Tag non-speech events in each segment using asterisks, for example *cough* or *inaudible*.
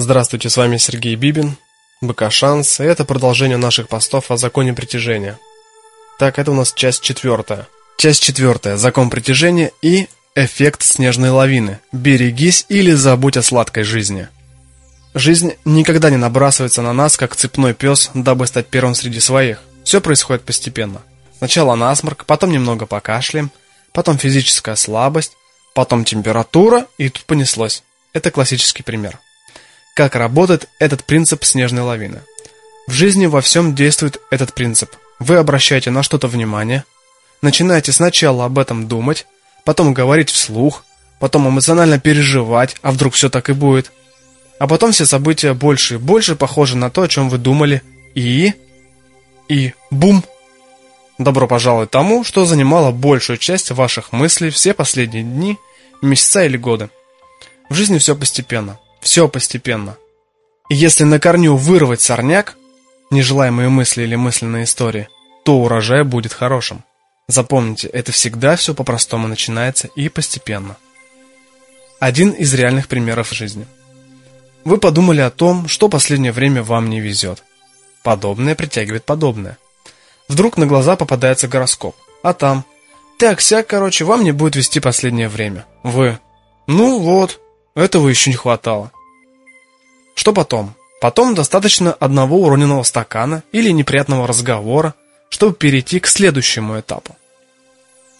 Здравствуйте, с вами Сергей Бибин, БК Шанс, и это продолжение наших постов о законе притяжения. Так, это у нас часть четвертая. Часть четвертая. Закон притяжения и эффект снежной лавины. Берегись или забудь о сладкой жизни. Жизнь никогда не набрасывается на нас, как цепной пес, дабы стать первым среди своих. Все происходит постепенно. Сначала насморк, потом немного покашляем, потом физическая слабость, потом температура, и тут понеслось. Это классический пример. Как работает этот принцип снежной лавины? В жизни во всем действует этот принцип. Вы обращаете на что-то внимание, начинаете сначала об этом думать, потом говорить вслух, потом эмоционально переживать, а вдруг все так и будет. А потом все события больше и больше похожи на то, о чем вы думали, и... и бум! Добро пожаловать тому, что занимало большую часть ваших мыслей все последние дни, месяца или годы. В жизни все постепенно. Все постепенно. И если на корню вырвать сорняк, нежелаемые мысли или мысленные истории, то урожай будет хорошим. Запомните, это всегда все по-простому начинается и постепенно. Один из реальных примеров жизни. Вы подумали о том, что последнее время вам не везет. Подобное притягивает подобное. Вдруг на глаза попадается гороскоп, а там так-сяк, короче, вам не будет вести последнее время. Вы, ну вот, этого еще не хватало. Что потом? Потом достаточно одного уроненного стакана или неприятного разговора, чтобы перейти к следующему этапу.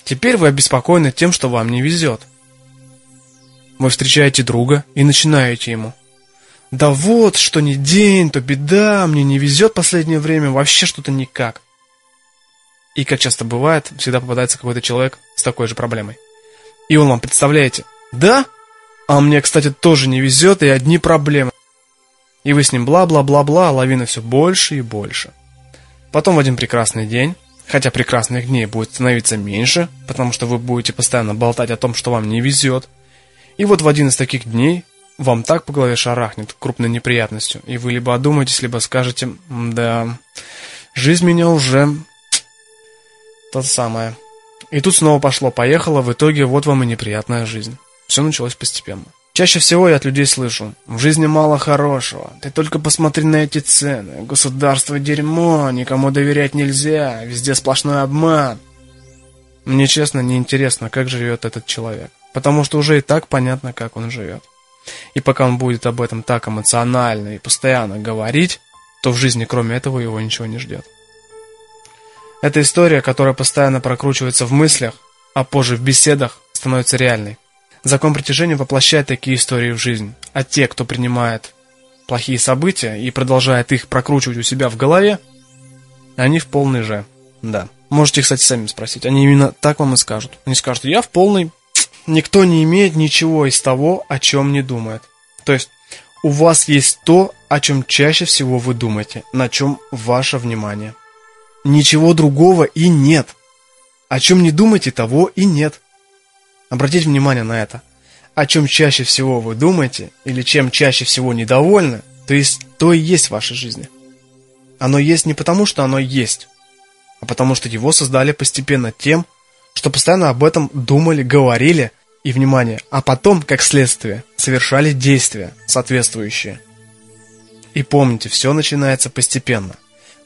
Теперь вы обеспокоены тем, что вам не везет. Вы встречаете друга и начинаете ему. Да вот, что не день, то беда, мне не везет последнее время, вообще что-то никак. И как часто бывает, всегда попадается какой-то человек с такой же проблемой. И он вам, представляете, да, а мне, кстати, тоже не везет, и одни проблемы. И вы с ним бла-бла-бла-бла, а лавина все больше и больше. Потом в один прекрасный день, хотя прекрасных дней будет становиться меньше, потому что вы будете постоянно болтать о том, что вам не везет. И вот в один из таких дней вам так по голове шарахнет крупной неприятностью, и вы либо одумаетесь, либо скажете, да, жизнь меня уже *tsk* то самое. И тут снова пошло-поехало, в итоге вот вам и неприятная жизнь. Все началось постепенно. Чаще всего я от людей слышу, в жизни мало хорошего, ты только посмотри на эти цены, государство дерьмо, никому доверять нельзя, везде сплошной обман. Мне честно не интересно, как живет этот человек, потому что уже и так понятно, как он живет. И пока он будет об этом так эмоционально и постоянно говорить, то в жизни кроме этого его ничего не ждет. Эта история, которая постоянно прокручивается в мыслях, а позже в беседах, становится реальной. Закон притяжения воплощает такие истории в жизнь, а те, кто принимает плохие события и продолжает их прокручивать у себя в голове, они в полной же. Да. Можете, кстати, сами спросить. Они именно так вам и скажут. Они скажут, я в полной... Никто не имеет ничего из того, о чем не думает. То есть, у вас есть то, о чем чаще всего вы думаете, на чем ваше внимание. Ничего другого и нет. О чем не думаете, того и нет. Обратите внимание на это. О чем чаще всего вы думаете, или чем чаще всего недовольны, то есть то и есть в вашей жизни. Оно есть не потому, что оно есть, а потому что его создали постепенно тем, что постоянно об этом думали, говорили, и, внимание, а потом, как следствие, совершали действия соответствующие. И помните, все начинается постепенно.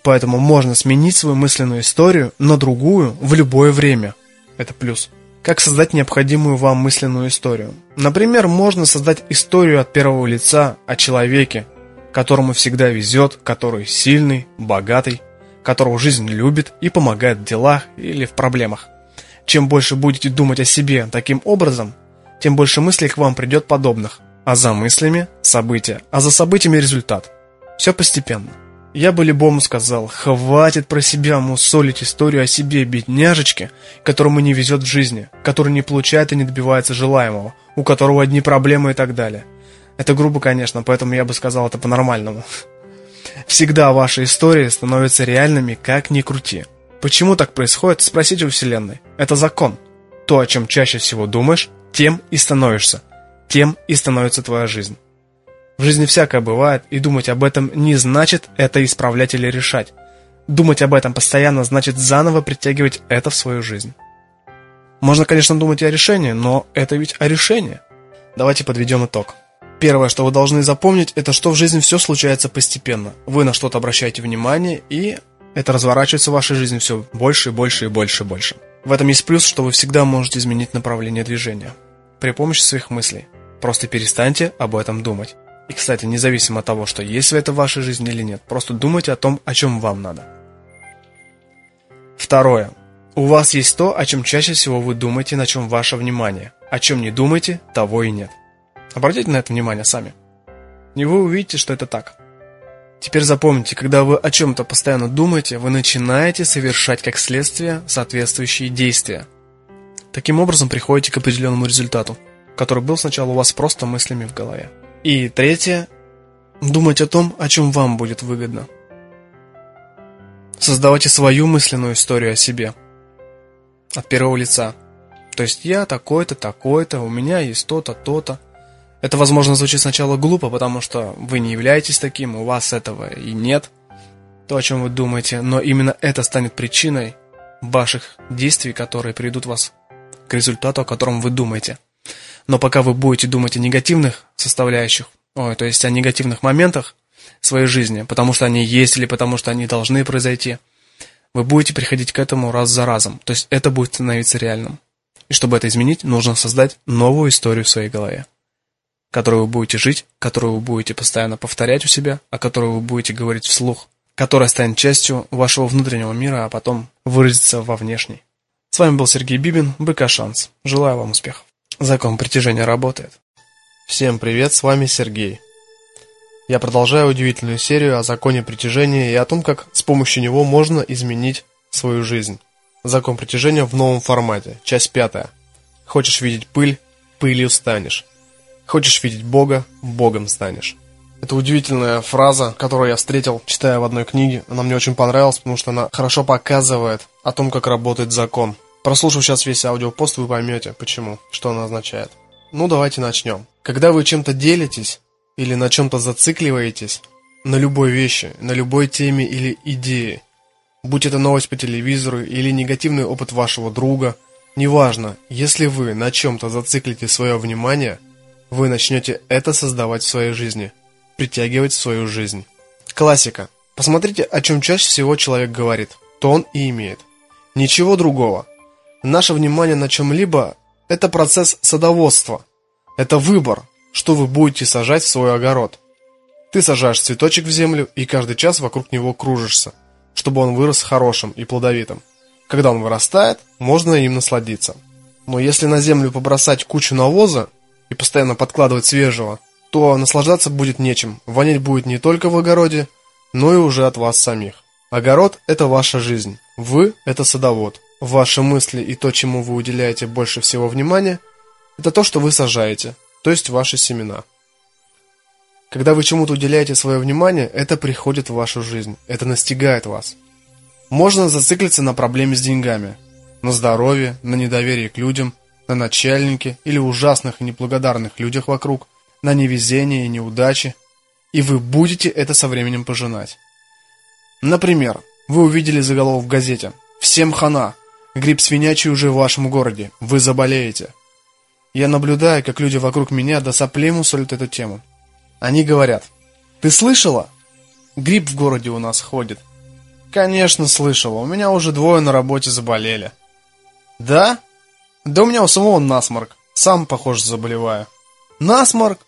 Поэтому можно сменить свою мысленную историю на другую в любое время. Это плюс. Как создать необходимую вам мысленную историю? Например, можно создать историю от первого лица о человеке, которому всегда везет, который сильный, богатый, которого жизнь любит и помогает в делах или в проблемах. Чем больше будете думать о себе таким образом, тем больше мыслей к вам придет подобных. А за мыслями – события, а за событиями – результат. Все постепенно. Я бы любому сказал, хватит про себя мусолить историю о себе, бедняжечке, которому не везет в жизни, который не получает и не добивается желаемого, у которого одни проблемы и так далее. Это грубо, конечно, поэтому я бы сказал это по-нормальному. Всегда ваши истории становятся реальными, как ни крути. Почему так происходит, спросите у Вселенной. Это закон. То, о чем чаще всего думаешь, тем и становишься. Тем и становится твоя жизнь. В жизни всякое бывает, и думать об этом не значит это исправлять или решать. Думать об этом постоянно значит заново притягивать это в свою жизнь. Можно, конечно, думать и о решении, но это ведь о решении. Давайте подведем итог. Первое, что вы должны запомнить, это что в жизни все случается постепенно. Вы на что-то обращаете внимание, и это разворачивается в вашей жизни все больше и больше и больше и больше. В этом есть плюс, что вы всегда можете изменить направление движения при помощи своих мыслей. Просто перестаньте об этом думать. И, кстати, независимо от того, что есть ли это в вашей жизни или нет, просто думайте о том, о чем вам надо. Второе. У вас есть то, о чем чаще всего вы думаете, на чем ваше внимание. О чем не думаете, того и нет. Обратите на это внимание сами. И вы увидите, что это так. Теперь запомните, когда вы о чем-то постоянно думаете, вы начинаете совершать как следствие соответствующие действия. Таким образом приходите к определенному результату, который был сначала у вас просто мыслями в голове. И третье – думать о том, о чем вам будет выгодно. Создавайте свою мысленную историю о себе. От первого лица. То есть я такой-то, такой-то, у меня есть то-то, то-то. Это, возможно, звучит сначала глупо, потому что вы не являетесь таким, у вас этого и нет. То, о чем вы думаете, но именно это станет причиной ваших действий, которые приведут вас к результату, о котором вы думаете. Но пока вы будете думать о негативных составляющих, ой, то есть о негативных моментах своей жизни, потому что они есть или потому что они должны произойти, вы будете приходить к этому раз за разом. То есть это будет становиться реальным. И чтобы это изменить, нужно создать новую историю в своей голове, которую вы будете жить, которую вы будете постоянно повторять у себя, о которой вы будете говорить вслух, которая станет частью вашего внутреннего мира, а потом выразится во внешней. С вами был Сергей Бибин, БК Шанс. Желаю вам успехов. Закон притяжения работает. Всем привет, с вами Сергей. Я продолжаю удивительную серию о законе притяжения и о том, как с помощью него можно изменить свою жизнь. Закон притяжения в новом формате. Часть пятая. Хочешь видеть пыль, пылью станешь. Хочешь видеть Бога, Богом станешь. Это удивительная фраза, которую я встретил, читая в одной книге. Она мне очень понравилась, потому что она хорошо показывает о том, как работает закон. Прослушав сейчас весь аудиопост, вы поймете, почему, что она означает. Ну, давайте начнем. Когда вы чем-то делитесь или на чем-то зацикливаетесь, на любой вещи, на любой теме или идее, будь это новость по телевизору или негативный опыт вашего друга, неважно, если вы на чем-то зациклите свое внимание, вы начнете это создавать в своей жизни, притягивать в свою жизнь. Классика. Посмотрите, о чем чаще всего человек говорит, то он и имеет. Ничего другого. Наше внимание на чем-либо – это процесс садоводства. Это выбор, что вы будете сажать в свой огород. Ты сажаешь цветочек в землю и каждый час вокруг него кружишься, чтобы он вырос хорошим и плодовитым. Когда он вырастает, можно им насладиться. Но если на землю побросать кучу навоза и постоянно подкладывать свежего, то наслаждаться будет нечем. Вонять будет не только в огороде, но и уже от вас самих. Огород – это ваша жизнь. Вы – это садовод. Ваши мысли и то, чему вы уделяете больше всего внимания, это то, что вы сажаете, то есть ваши семена. Когда вы чему-то уделяете свое внимание, это приходит в вашу жизнь, это настигает вас. Можно зациклиться на проблеме с деньгами, на здоровье, на недоверии к людям, на начальнике или ужасных и неблагодарных людях вокруг, на невезение и неудачи, и вы будете это со временем пожинать. Например, вы увидели заголовок в газете «Всем хана! Грипп свинячий уже в вашем городе. Вы заболеете. Я наблюдаю, как люди вокруг меня до соплей мусолят эту тему. Они говорят, ты слышала? Грипп в городе у нас ходит. Конечно, слышала. У меня уже двое на работе заболели. Да? Да у меня у самого насморк. Сам, похоже, заболеваю. Насморк?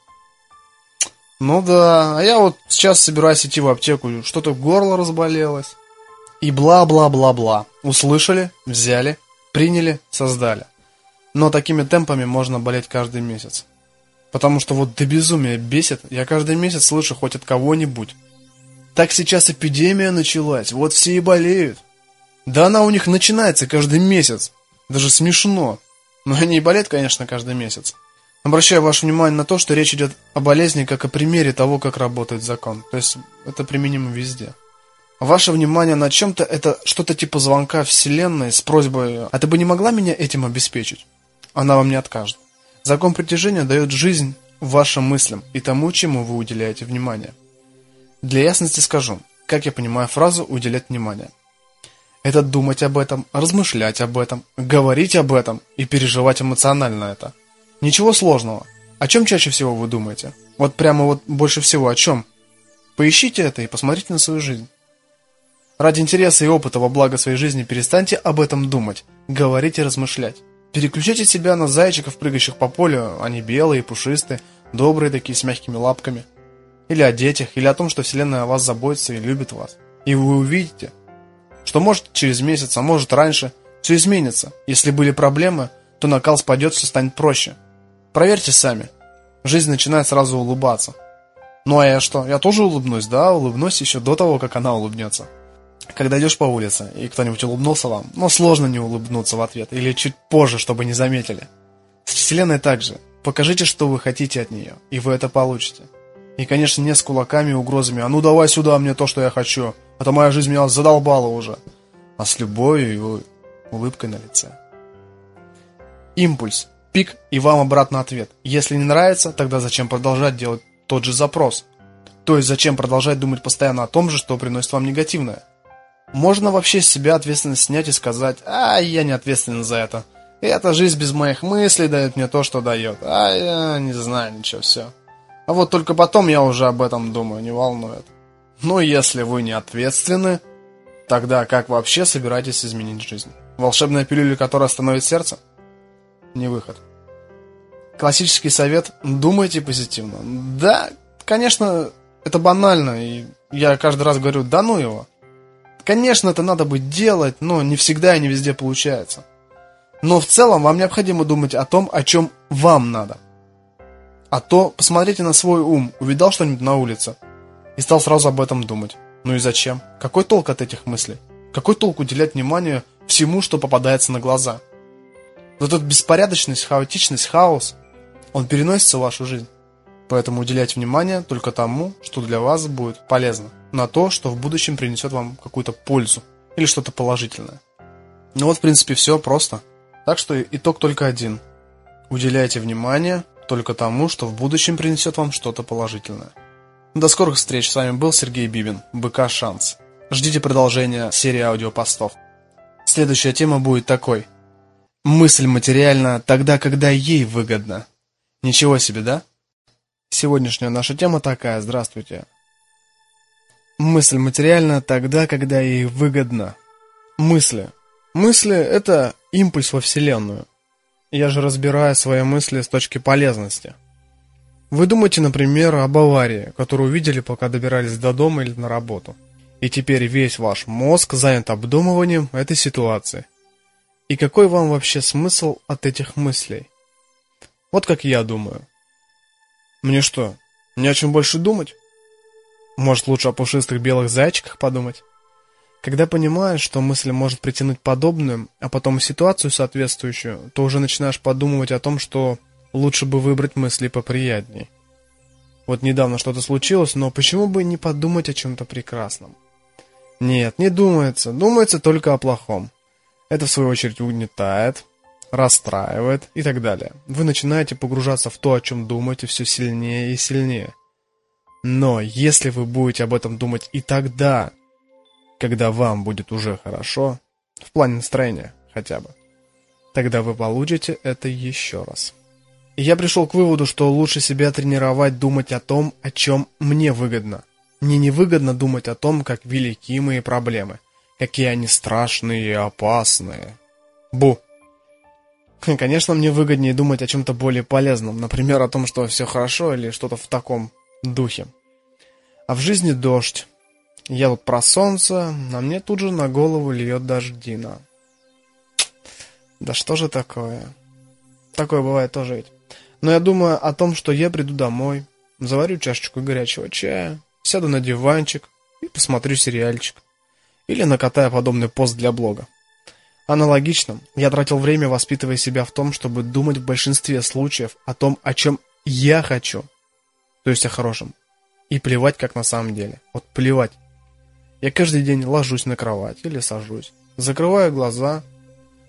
Ну да, а я вот сейчас собираюсь идти в аптеку, что-то горло разболелось. И бла-бла-бла-бла. Услышали, взяли, приняли, создали. Но такими темпами можно болеть каждый месяц. Потому что вот до безумия бесит, я каждый месяц слышу хоть от кого-нибудь. Так сейчас эпидемия началась, вот все и болеют. Да она у них начинается каждый месяц. Даже смешно. Но они и болеют, конечно, каждый месяц. Обращаю ваше внимание на то, что речь идет о болезни как о примере того, как работает закон. То есть это применимо везде. Ваше внимание на чем-то это что-то типа звонка Вселенной с просьбой «А ты бы не могла меня этим обеспечить?» Она вам не откажет. Закон притяжения дает жизнь вашим мыслям и тому, чему вы уделяете внимание. Для ясности скажу, как я понимаю фразу «уделять внимание». Это думать об этом, размышлять об этом, говорить об этом и переживать эмоционально это. Ничего сложного. О чем чаще всего вы думаете? Вот прямо вот больше всего о чем? Поищите это и посмотрите на свою жизнь. Ради интереса и опыта во благо своей жизни перестаньте об этом думать, говорить и размышлять. Переключите себя на зайчиков, прыгающих по полю, они белые, пушистые, добрые такие, с мягкими лапками. Или о детях, или о том, что Вселенная о вас заботится и любит вас. И вы увидите, что может через месяц, а может раньше, все изменится. Если были проблемы, то накал спадет, все станет проще. Проверьте сами. Жизнь начинает сразу улыбаться. Ну а я что? Я тоже улыбнусь, да? Улыбнусь еще до того, как она улыбнется. Когда идешь по улице, и кто-нибудь улыбнулся вам, но сложно не улыбнуться в ответ, или чуть позже, чтобы не заметили. С Вселенной также. Покажите, что вы хотите от нее, и вы это получите. И, конечно, не с кулаками и угрозами, а ну давай сюда мне то, что я хочу, а то моя жизнь меня задолбала уже. А с любовью и улыбкой на лице. Импульс. Пик и вам обратно ответ. Если не нравится, тогда зачем продолжать делать тот же запрос? То есть зачем продолжать думать постоянно о том же, что приносит вам негативное? Можно вообще с себя ответственность снять и сказать, а я не ответственен за это. Эта жизнь без моих мыслей дает мне то, что дает. А я не знаю ничего, все. А вот только потом я уже об этом думаю, не волнует. Но если вы не ответственны, тогда как вообще собираетесь изменить жизнь? Волшебная пилюля, которая остановит сердце? Не выход. Классический совет – думайте позитивно. Да, конечно, это банально, и я каждый раз говорю, да ну его. Конечно, это надо бы делать, но не всегда и не везде получается. Но в целом вам необходимо думать о том, о чем вам надо. А то посмотрите на свой ум, увидал что-нибудь на улице и стал сразу об этом думать. Ну и зачем? Какой толк от этих мыслей? Какой толк уделять внимание всему, что попадается на глаза? Вот эта беспорядочность, хаотичность, хаос, он переносится в вашу жизнь. Поэтому уделять внимание только тому, что для вас будет полезно на то, что в будущем принесет вам какую-то пользу или что-то положительное. Ну вот, в принципе, все просто. Так что итог только один. Уделяйте внимание только тому, что в будущем принесет вам что-то положительное. До скорых встреч. С вами был Сергей Бибин, БК Шанс. Ждите продолжения серии аудиопостов. Следующая тема будет такой. Мысль материальна тогда, когда ей выгодно. Ничего себе, да? Сегодняшняя наша тема такая. Здравствуйте. Мысль материальна тогда, когда ей выгодно. Мысли. Мысли – это импульс во Вселенную. Я же разбираю свои мысли с точки полезности. Вы думаете, например, об аварии, которую увидели, пока добирались до дома или на работу. И теперь весь ваш мозг занят обдумыванием этой ситуации. И какой вам вообще смысл от этих мыслей? Вот как я думаю. Мне что, не о чем больше думать? Может, лучше о пушистых белых зайчиках подумать? Когда понимаешь, что мысль может притянуть подобную, а потом ситуацию соответствующую, то уже начинаешь подумывать о том, что лучше бы выбрать мысли поприятней. Вот недавно что-то случилось, но почему бы не подумать о чем-то прекрасном? Нет, не думается, думается только о плохом. Это в свою очередь угнетает, расстраивает и так далее. Вы начинаете погружаться в то, о чем думаете, все сильнее и сильнее. Но если вы будете об этом думать и тогда, когда вам будет уже хорошо, в плане настроения хотя бы, тогда вы получите это еще раз. Я пришел к выводу, что лучше себя тренировать думать о том, о чем мне выгодно. Мне не выгодно думать о том, как велики мои проблемы, какие они страшные и опасные. Бу. *laughs* Конечно, мне выгоднее думать о чем-то более полезном, например, о том, что все хорошо или что-то в таком духе. А в жизни дождь. Я вот про солнце, а мне тут же на голову льет дождина. Да что же такое? Такое бывает тоже ведь. Но я думаю о том, что я приду домой, заварю чашечку горячего чая, сяду на диванчик и посмотрю сериальчик. Или накатаю подобный пост для блога. Аналогично, я тратил время, воспитывая себя в том, чтобы думать в большинстве случаев о том, о чем я хочу. То есть о хорошем. И плевать, как на самом деле. Вот плевать. Я каждый день ложусь на кровать или сажусь, закрываю глаза,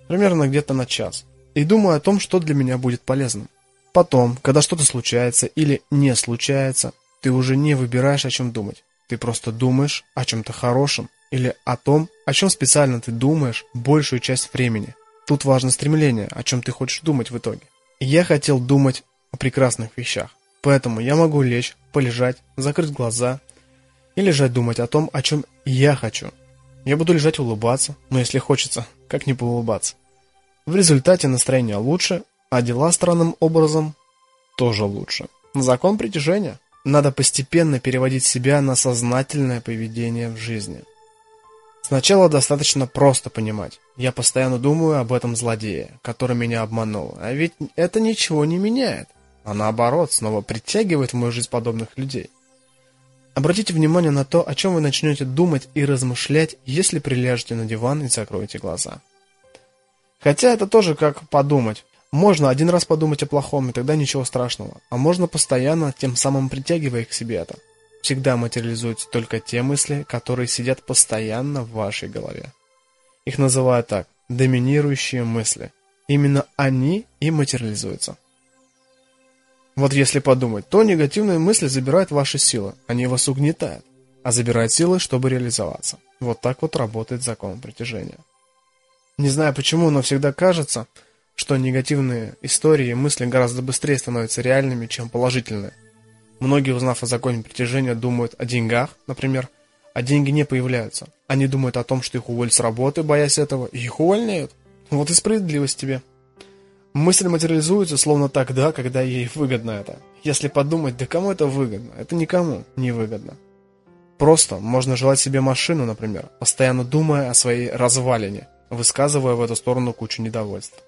примерно где-то на час, и думаю о том, что для меня будет полезным. Потом, когда что-то случается или не случается, ты уже не выбираешь, о чем думать. Ты просто думаешь о чем-то хорошем или о том, о чем специально ты думаешь большую часть времени. Тут важно стремление, о чем ты хочешь думать в итоге. Я хотел думать о прекрасных вещах Поэтому я могу лечь, полежать, закрыть глаза и лежать думать о том, о чем я хочу. Я буду лежать улыбаться, но если хочется, как не поулыбаться. В результате настроение лучше, а дела странным образом тоже лучше. Закон притяжения. Надо постепенно переводить себя на сознательное поведение в жизни. Сначала достаточно просто понимать. Я постоянно думаю об этом злодее, который меня обманул. А ведь это ничего не меняет. А наоборот, снова притягивает в мою жизнь подобных людей. Обратите внимание на то, о чем вы начнете думать и размышлять, если приляжете на диван и закроете глаза. Хотя это тоже как подумать. Можно один раз подумать о плохом, и тогда ничего страшного. А можно постоянно, тем самым притягивая к себе это. Всегда материализуются только те мысли, которые сидят постоянно в вашей голове. Их называют так – доминирующие мысли. Именно они и материализуются. Вот если подумать, то негативные мысли забирают ваши силы, они вас угнетают, а забирают силы, чтобы реализоваться. Вот так вот работает закон притяжения. Не знаю почему, но всегда кажется – что негативные истории и мысли гораздо быстрее становятся реальными, чем положительные. Многие, узнав о законе притяжения, думают о деньгах, например, а деньги не появляются. Они думают о том, что их уволят с работы, боясь этого, и их увольняют. Вот и справедливость тебе. Мысль материализуется словно тогда, когда ей выгодно это. Если подумать, да кому это выгодно? Это никому не выгодно. Просто можно желать себе машину, например, постоянно думая о своей развалине, высказывая в эту сторону кучу недовольств.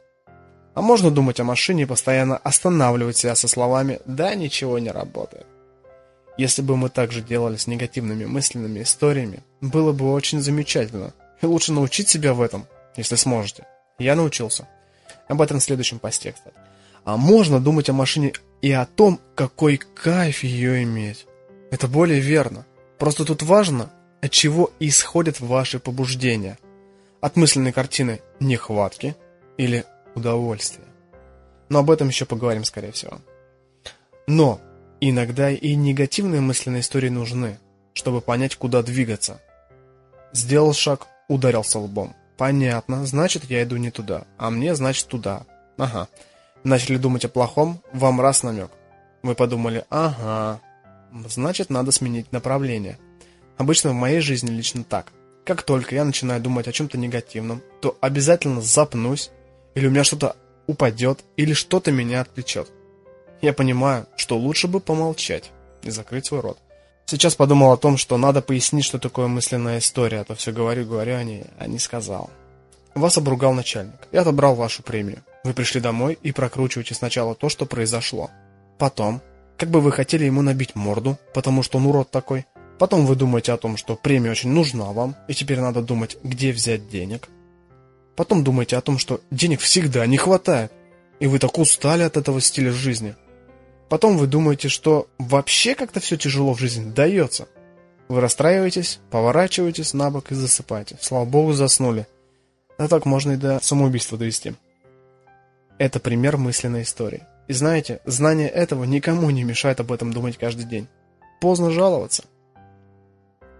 А можно думать о машине и постоянно останавливать себя со словами «да, ничего не работает». Если бы мы так же делали с негативными мысленными историями, было бы очень замечательно. И лучше научить себя в этом, если сможете. Я научился. Об этом в следующем посте, кстати. А можно думать о машине и о том, какой кайф ее иметь. Это более верно. Просто тут важно, от чего исходят ваши побуждения. От мысленной картины нехватки или удовольствие. Но об этом еще поговорим, скорее всего. Но иногда и негативные мысленные истории нужны, чтобы понять, куда двигаться. Сделал шаг, ударился лбом. Понятно, значит, я иду не туда, а мне, значит, туда. Ага. Начали думать о плохом, вам раз намек. Вы подумали, ага, значит, надо сменить направление. Обычно в моей жизни лично так. Как только я начинаю думать о чем-то негативном, то обязательно запнусь или у меня что-то упадет, или что-то меня отвлечет. Я понимаю, что лучше бы помолчать и закрыть свой рот. Сейчас подумал о том, что надо пояснить, что такое мысленная история, а то все говорю, говорю, а не, а не сказал. Вас обругал начальник и отобрал вашу премию. Вы пришли домой и прокручиваете сначала то, что произошло. Потом, как бы вы хотели ему набить морду, потому что он урод такой. Потом вы думаете о том, что премия очень нужна вам, и теперь надо думать, где взять денег. Потом думаете о том, что денег всегда не хватает, и вы так устали от этого стиля жизни. Потом вы думаете, что вообще как-то все тяжело в жизни дается. Вы расстраиваетесь, поворачиваетесь на бок и засыпаете. Слава богу, заснули. А так можно и до самоубийства довести. Это пример мысленной истории. И знаете, знание этого никому не мешает об этом думать каждый день. Поздно жаловаться.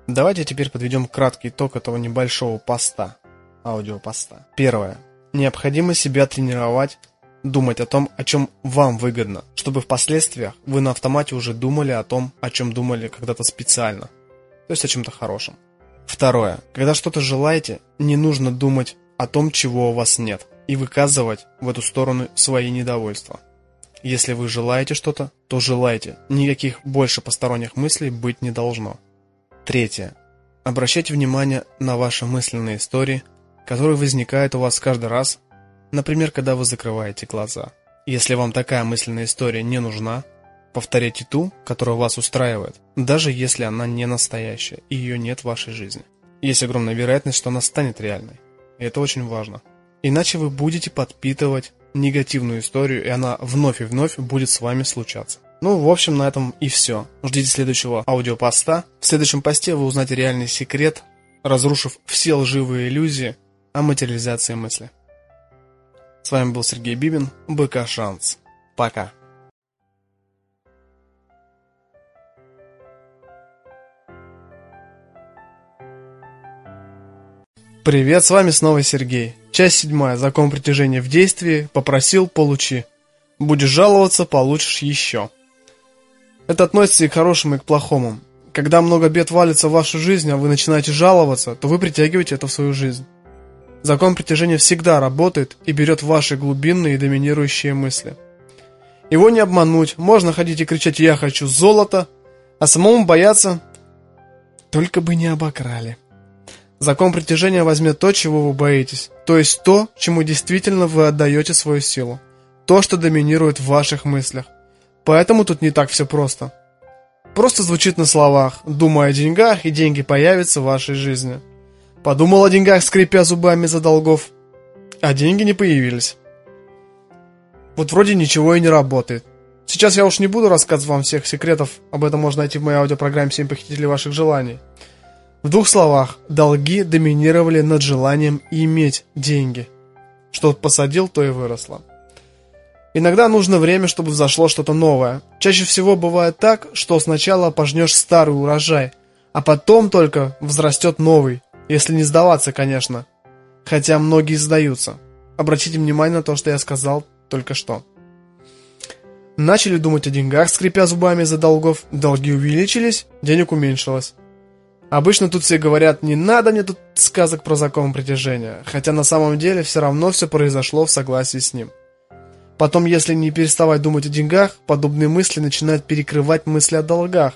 Давайте теперь подведем краткий итог этого небольшого поста аудиопоста. Первое. Необходимо себя тренировать, думать о том, о чем вам выгодно, чтобы впоследствии вы на автомате уже думали о том, о чем думали когда-то специально, то есть о чем-то хорошем. Второе. Когда что-то желаете, не нужно думать о том, чего у вас нет, и выказывать в эту сторону свои недовольства. Если вы желаете что-то, то желайте. Никаких больше посторонних мыслей быть не должно. Третье. Обращайте внимание на ваши мысленные истории, который возникает у вас каждый раз, например, когда вы закрываете глаза. Если вам такая мысленная история не нужна, повторяйте ту, которая вас устраивает, даже если она не настоящая и ее нет в вашей жизни. Есть огромная вероятность, что она станет реальной. И это очень важно. Иначе вы будете подпитывать негативную историю, и она вновь и вновь будет с вами случаться. Ну, в общем, на этом и все. Ждите следующего аудиопоста. В следующем посте вы узнаете реальный секрет, разрушив все лживые иллюзии, о материализации мысли. С вами был Сергей Бибин, БК Шанс. Пока. Привет, с вами снова Сергей. Часть седьмая. Закон притяжения в действии. Попросил, получи. Будешь жаловаться, получишь еще. Это относится и к хорошему, и к плохому. Когда много бед валится в вашу жизнь, а вы начинаете жаловаться, то вы притягиваете это в свою жизнь. Закон притяжения всегда работает и берет ваши глубинные и доминирующие мысли. Его не обмануть, можно ходить и кричать «я хочу золото», а самому бояться «только бы не обокрали». Закон притяжения возьмет то, чего вы боитесь, то есть то, чему действительно вы отдаете свою силу, то, что доминирует в ваших мыслях. Поэтому тут не так все просто. Просто звучит на словах, думая о деньгах, и деньги появятся в вашей жизни. Подумал о деньгах, скрипя зубами за долгов, а деньги не появились. Вот вроде ничего и не работает. Сейчас я уж не буду рассказывать вам всех секретов, об этом можно найти в моей аудиопрограмме «Семь похитителей ваших желаний». В двух словах, долги доминировали над желанием иметь деньги. Что посадил, то и выросло. Иногда нужно время, чтобы взошло что-то новое. Чаще всего бывает так, что сначала пожнешь старый урожай, а потом только взрастет новый, если не сдаваться, конечно. Хотя многие сдаются. Обратите внимание на то, что я сказал только что. Начали думать о деньгах, скрипя зубами за долгов, долги увеличились, денег уменьшилось. Обычно тут все говорят, не надо мне тут сказок про закон притяжения, хотя на самом деле все равно все произошло в согласии с ним. Потом, если не переставать думать о деньгах, подобные мысли начинают перекрывать мысли о долгах.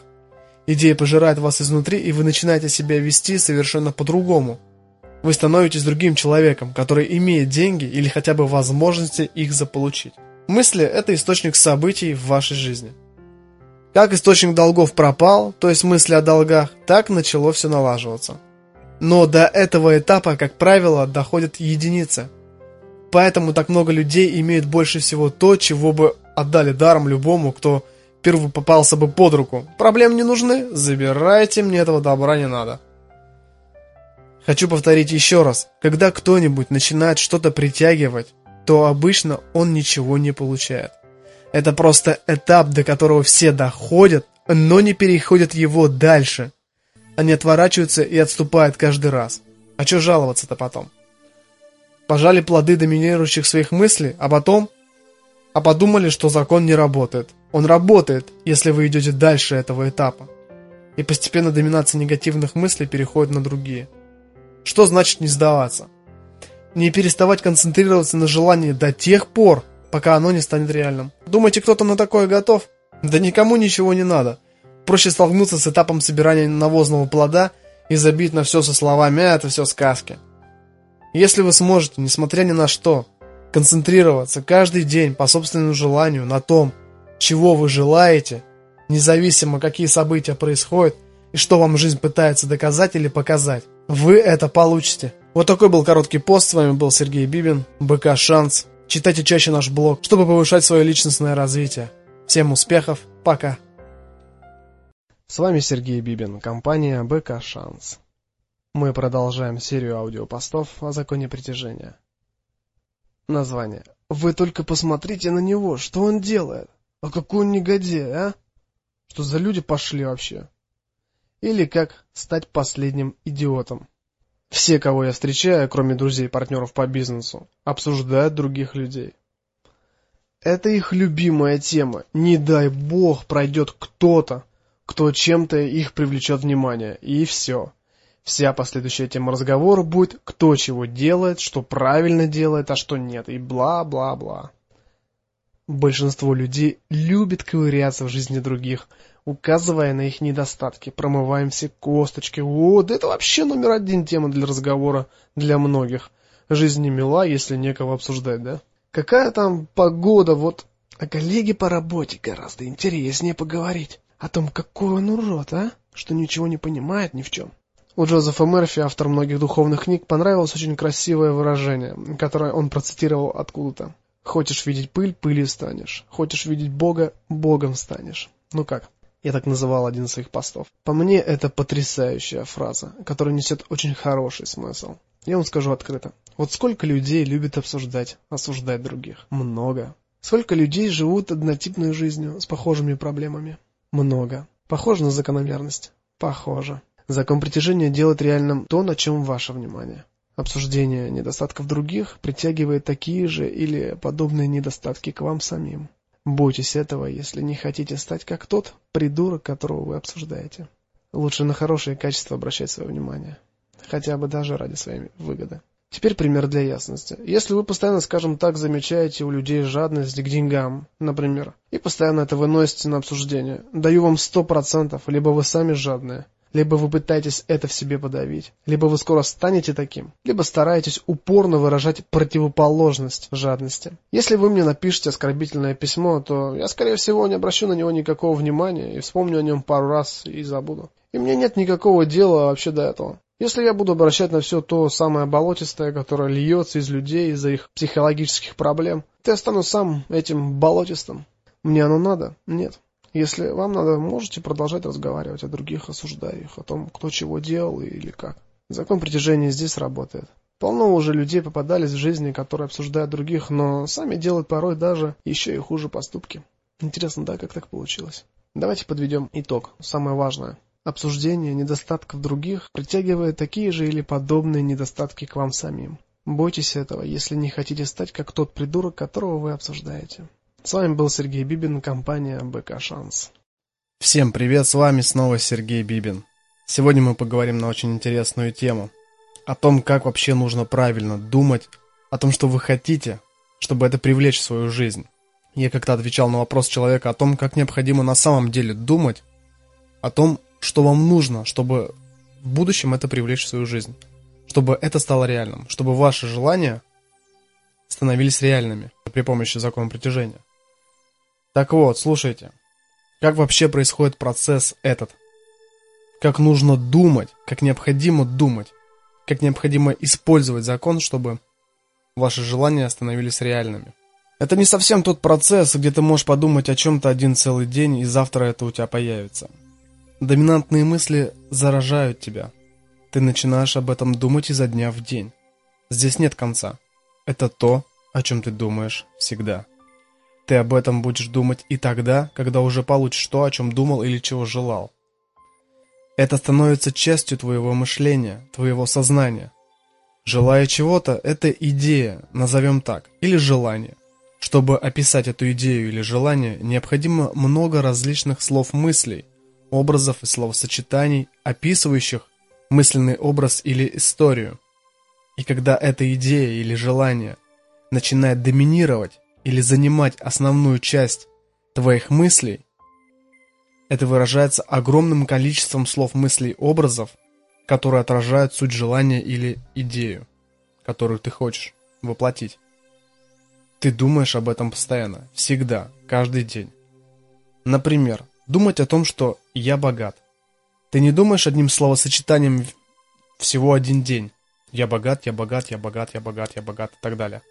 Идея пожирает вас изнутри, и вы начинаете себя вести совершенно по-другому. Вы становитесь другим человеком, который имеет деньги или хотя бы возможности их заполучить. Мысли – это источник событий в вашей жизни. Как источник долгов пропал, то есть мысли о долгах, так начало все налаживаться. Но до этого этапа, как правило, доходят единицы. Поэтому так много людей имеют больше всего то, чего бы отдали даром любому, кто первый попался бы под руку. Проблем не нужны, забирайте, мне этого добра не надо. Хочу повторить еще раз. Когда кто-нибудь начинает что-то притягивать, то обычно он ничего не получает. Это просто этап, до которого все доходят, но не переходят его дальше. Они отворачиваются и отступают каждый раз. А что жаловаться-то потом? Пожали плоды доминирующих своих мыслей, а потом... А подумали, что закон не работает. Он работает, если вы идете дальше этого этапа. И постепенно доминация негативных мыслей переходит на другие. Что значит не сдаваться? Не переставать концентрироваться на желании до тех пор, пока оно не станет реальным. Думаете, кто-то на такое готов? Да никому ничего не надо. Проще столкнуться с этапом собирания навозного плода и забить на все со словами «это все сказки». Если вы сможете, несмотря ни на что, концентрироваться каждый день по собственному желанию на том, чего вы желаете, независимо какие события происходят и что вам жизнь пытается доказать или показать, вы это получите. Вот такой был короткий пост. С вами был Сергей Бибин, БК Шанс. Читайте чаще наш блог, чтобы повышать свое личностное развитие. Всем успехов, пока. С вами Сергей Бибин, компания БК Шанс. Мы продолжаем серию аудиопостов о законе притяжения. Название. Вы только посмотрите на него, что он делает. А какой он негодяй, а? Что за люди пошли вообще? Или как стать последним идиотом. Все, кого я встречаю, кроме друзей и партнеров по бизнесу, обсуждают других людей. Это их любимая тема. Не дай бог пройдет кто-то, кто чем-то их привлечет внимание. И все. Вся последующая тема разговора будет, кто чего делает, что правильно делает, а что нет, и бла-бла-бла. Большинство людей любит ковыряться в жизни других, указывая на их недостатки, промываем все косточки. О, да это вообще номер один тема для разговора для многих. Жизнь не мила, если некого обсуждать, да? Какая там погода, вот о коллеге по работе гораздо интереснее поговорить. О том, какой он урод, а? Что ничего не понимает ни в чем. У Джозефа Мерфи, автора многих духовных книг, понравилось очень красивое выражение, которое он процитировал откуда-то. Хочешь видеть пыль, пылью станешь. Хочешь видеть Бога, Богом станешь. Ну как? Я так называл один из своих постов. По мне, это потрясающая фраза, которая несет очень хороший смысл. Я вам скажу открыто. Вот сколько людей любит обсуждать, осуждать других? Много. Сколько людей живут однотипной жизнью с похожими проблемами? Много. Похоже на закономерность? Похоже. Закон притяжения делает реальным то, на чем ваше внимание. Обсуждение недостатков других притягивает такие же или подобные недостатки к вам самим. Бойтесь этого, если не хотите стать как тот придурок, которого вы обсуждаете. Лучше на хорошие качества обращать свое внимание, хотя бы даже ради своей выгоды. Теперь пример для ясности. Если вы постоянно, скажем так, замечаете у людей жадность к деньгам, например, и постоянно это выносите на обсуждение, даю вам сто процентов, либо вы сами жадные, либо вы пытаетесь это в себе подавить, либо вы скоро станете таким, либо стараетесь упорно выражать противоположность жадности. Если вы мне напишете оскорбительное письмо, то я, скорее всего, не обращу на него никакого внимания и вспомню о нем пару раз и забуду. И мне нет никакого дела вообще до этого. Если я буду обращать на все то самое болотистое, которое льется из людей из-за их психологических проблем, то я стану сам этим болотистым. Мне оно надо? Нет. Если вам надо, можете продолжать разговаривать о других, осуждая их, о том, кто чего делал или как. Закон притяжения здесь работает. Полно уже людей попадались в жизни, которые обсуждают других, но сами делают порой даже еще и хуже поступки. Интересно, да, как так получилось? Давайте подведем итог. Самое важное. Обсуждение недостатков других притягивает такие же или подобные недостатки к вам самим. Бойтесь этого, если не хотите стать как тот придурок, которого вы обсуждаете. С вами был Сергей Бибин, компания БК Шанс. Всем привет, с вами снова Сергей Бибин. Сегодня мы поговорим на очень интересную тему. О том, как вообще нужно правильно думать, о том, что вы хотите, чтобы это привлечь в свою жизнь. Я как-то отвечал на вопрос человека о том, как необходимо на самом деле думать, о том, что вам нужно, чтобы в будущем это привлечь в свою жизнь, чтобы это стало реальным, чтобы ваши желания становились реальными при помощи закона притяжения. Так вот, слушайте, как вообще происходит процесс этот? Как нужно думать, как необходимо думать, как необходимо использовать закон, чтобы ваши желания становились реальными. Это не совсем тот процесс, где ты можешь подумать о чем-то один целый день, и завтра это у тебя появится. Доминантные мысли заражают тебя. Ты начинаешь об этом думать изо дня в день. Здесь нет конца. Это то, о чем ты думаешь всегда. Ты об этом будешь думать и тогда, когда уже получишь то, о чем думал или чего желал. Это становится частью твоего мышления, твоего сознания. Желая чего-то – это идея, назовем так, или желание. Чтобы описать эту идею или желание, необходимо много различных слов-мыслей, образов и словосочетаний, описывающих мысленный образ или историю. И когда эта идея или желание начинает доминировать или занимать основную часть твоих мыслей, это выражается огромным количеством слов, мыслей, образов, которые отражают суть желания или идею, которую ты хочешь воплотить. Ты думаешь об этом постоянно, всегда, каждый день. Например, думать о том, что «я богат». Ты не думаешь одним словосочетанием всего один день. «Я богат, я богат, я богат, я богат, я богат» и так далее.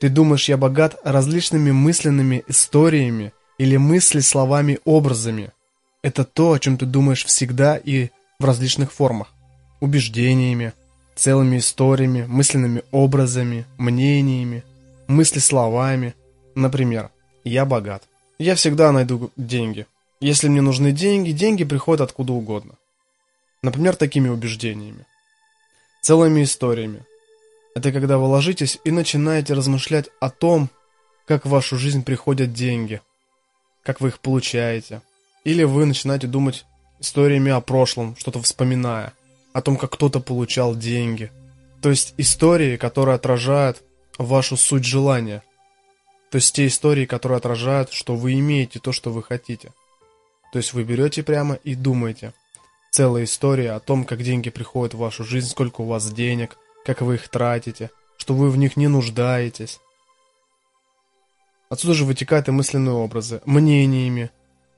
Ты думаешь «я богат» различными мысленными историями или мысли словами образами. Это то, о чем ты думаешь всегда и в различных формах. Убеждениями, целыми историями, мысленными образами, мнениями, мысли словами. Например, «я богат». Я всегда найду деньги. Если мне нужны деньги, деньги приходят откуда угодно. Например, такими убеждениями. Целыми историями. Это когда вы ложитесь и начинаете размышлять о том, как в вашу жизнь приходят деньги, как вы их получаете. Или вы начинаете думать историями о прошлом, что-то вспоминая, о том, как кто-то получал деньги. То есть истории, которые отражают вашу суть желания. То есть те истории, которые отражают, что вы имеете то, что вы хотите. То есть вы берете прямо и думаете. Целая история о том, как деньги приходят в вашу жизнь, сколько у вас денег, как вы их тратите, что вы в них не нуждаетесь. Отсюда же вытекают и мысленные образы, мнениями.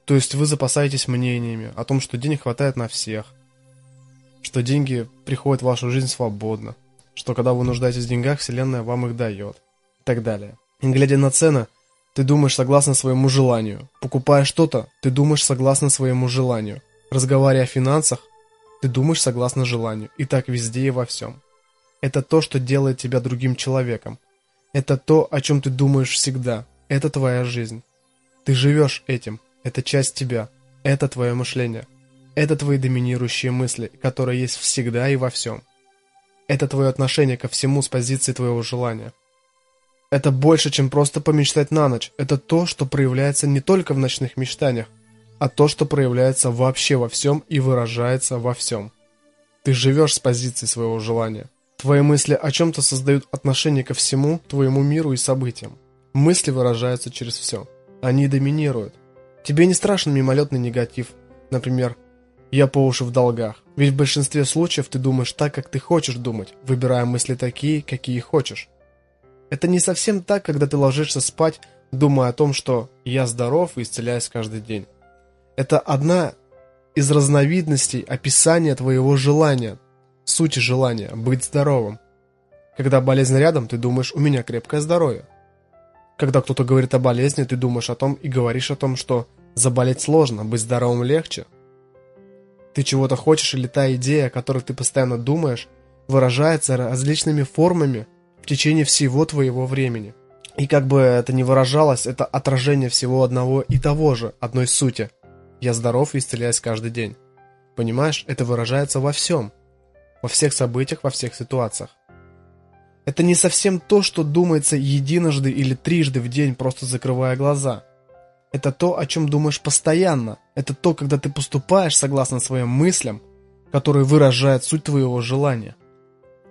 То есть вы запасаетесь мнениями о том, что денег хватает на всех, что деньги приходят в вашу жизнь свободно, что когда вы нуждаетесь в деньгах, Вселенная вам их дает и так далее. И глядя на цены, ты думаешь согласно своему желанию. Покупая что-то, ты думаешь согласно своему желанию. Разговаривая о финансах, ты думаешь согласно желанию. И так везде и во всем. Это то, что делает тебя другим человеком. Это то, о чем ты думаешь всегда. Это твоя жизнь. Ты живешь этим. Это часть тебя. Это твое мышление. Это твои доминирующие мысли, которые есть всегда и во всем. Это твое отношение ко всему с позиции твоего желания. Это больше, чем просто помечтать на ночь. Это то, что проявляется не только в ночных мечтаниях, а то, что проявляется вообще во всем и выражается во всем. Ты живешь с позиции своего желания. Твои мысли о чем-то создают отношение ко всему, твоему миру и событиям. Мысли выражаются через все. Они доминируют. Тебе не страшен мимолетный негатив. Например, «я по уши в долгах». Ведь в большинстве случаев ты думаешь так, как ты хочешь думать, выбирая мысли такие, какие хочешь. Это не совсем так, когда ты ложишься спать, думая о том, что «я здоров и исцеляюсь каждый день». Это одна из разновидностей описания твоего желания, сути желания – быть здоровым. Когда болезнь рядом, ты думаешь «у меня крепкое здоровье». Когда кто-то говорит о болезни, ты думаешь о том и говоришь о том, что заболеть сложно, быть здоровым легче. Ты чего-то хочешь или та идея, о которой ты постоянно думаешь, выражается различными формами в течение всего твоего времени. И как бы это ни выражалось, это отражение всего одного и того же, одной сути. Я здоров и исцеляюсь каждый день. Понимаешь, это выражается во всем. Во всех событиях, во всех ситуациях. Это не совсем то, что думается единожды или трижды в день, просто закрывая глаза. Это то, о чем думаешь постоянно. Это то, когда ты поступаешь согласно своим мыслям, которые выражают суть твоего желания.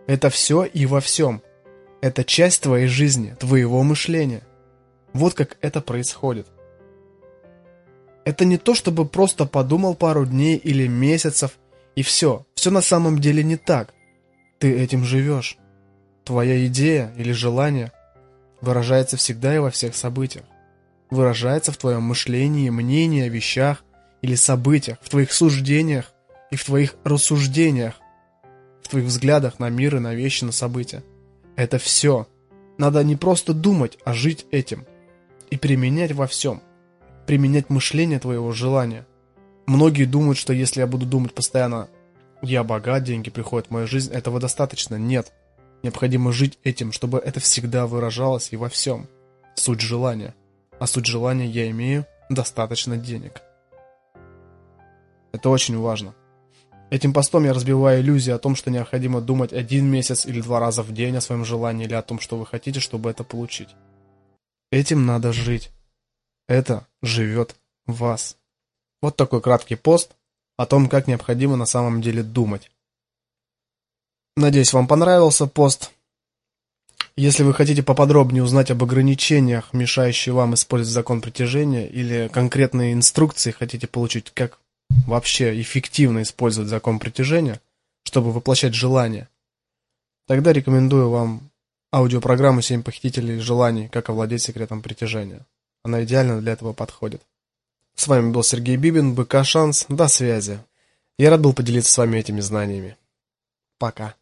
Это все и во всем. Это часть твоей жизни, твоего мышления. Вот как это происходит. Это не то, чтобы просто подумал пару дней или месяцев, и все. Все на самом деле не так. Ты этим живешь. Твоя идея или желание выражается всегда и во всех событиях. Выражается в твоем мышлении, мнении о вещах или событиях, в твоих суждениях и в твоих рассуждениях, в твоих взглядах на мир и на вещи, на события. Это все. Надо не просто думать, а жить этим. И применять во всем. Применять мышление твоего желания. Многие думают, что если я буду думать постоянно «я богат, деньги приходят в мою жизнь», этого достаточно. Нет. Необходимо жить этим, чтобы это всегда выражалось и во всем. Суть желания. А суть желания я имею достаточно денег. Это очень важно. Этим постом я разбиваю иллюзии о том, что необходимо думать один месяц или два раза в день о своем желании или о том, что вы хотите, чтобы это получить. Этим надо жить. Это живет вас. Вот такой краткий пост о том, как необходимо на самом деле думать. Надеюсь, вам понравился пост. Если вы хотите поподробнее узнать об ограничениях, мешающих вам использовать закон притяжения, или конкретные инструкции хотите получить, как вообще эффективно использовать закон притяжения, чтобы воплощать желания, тогда рекомендую вам аудиопрограмму «Семь похитителей желаний. Как овладеть секретом притяжения». Она идеально для этого подходит. С вами был Сергей Бибин, БК Шанс. До связи. Я рад был поделиться с вами этими знаниями. Пока.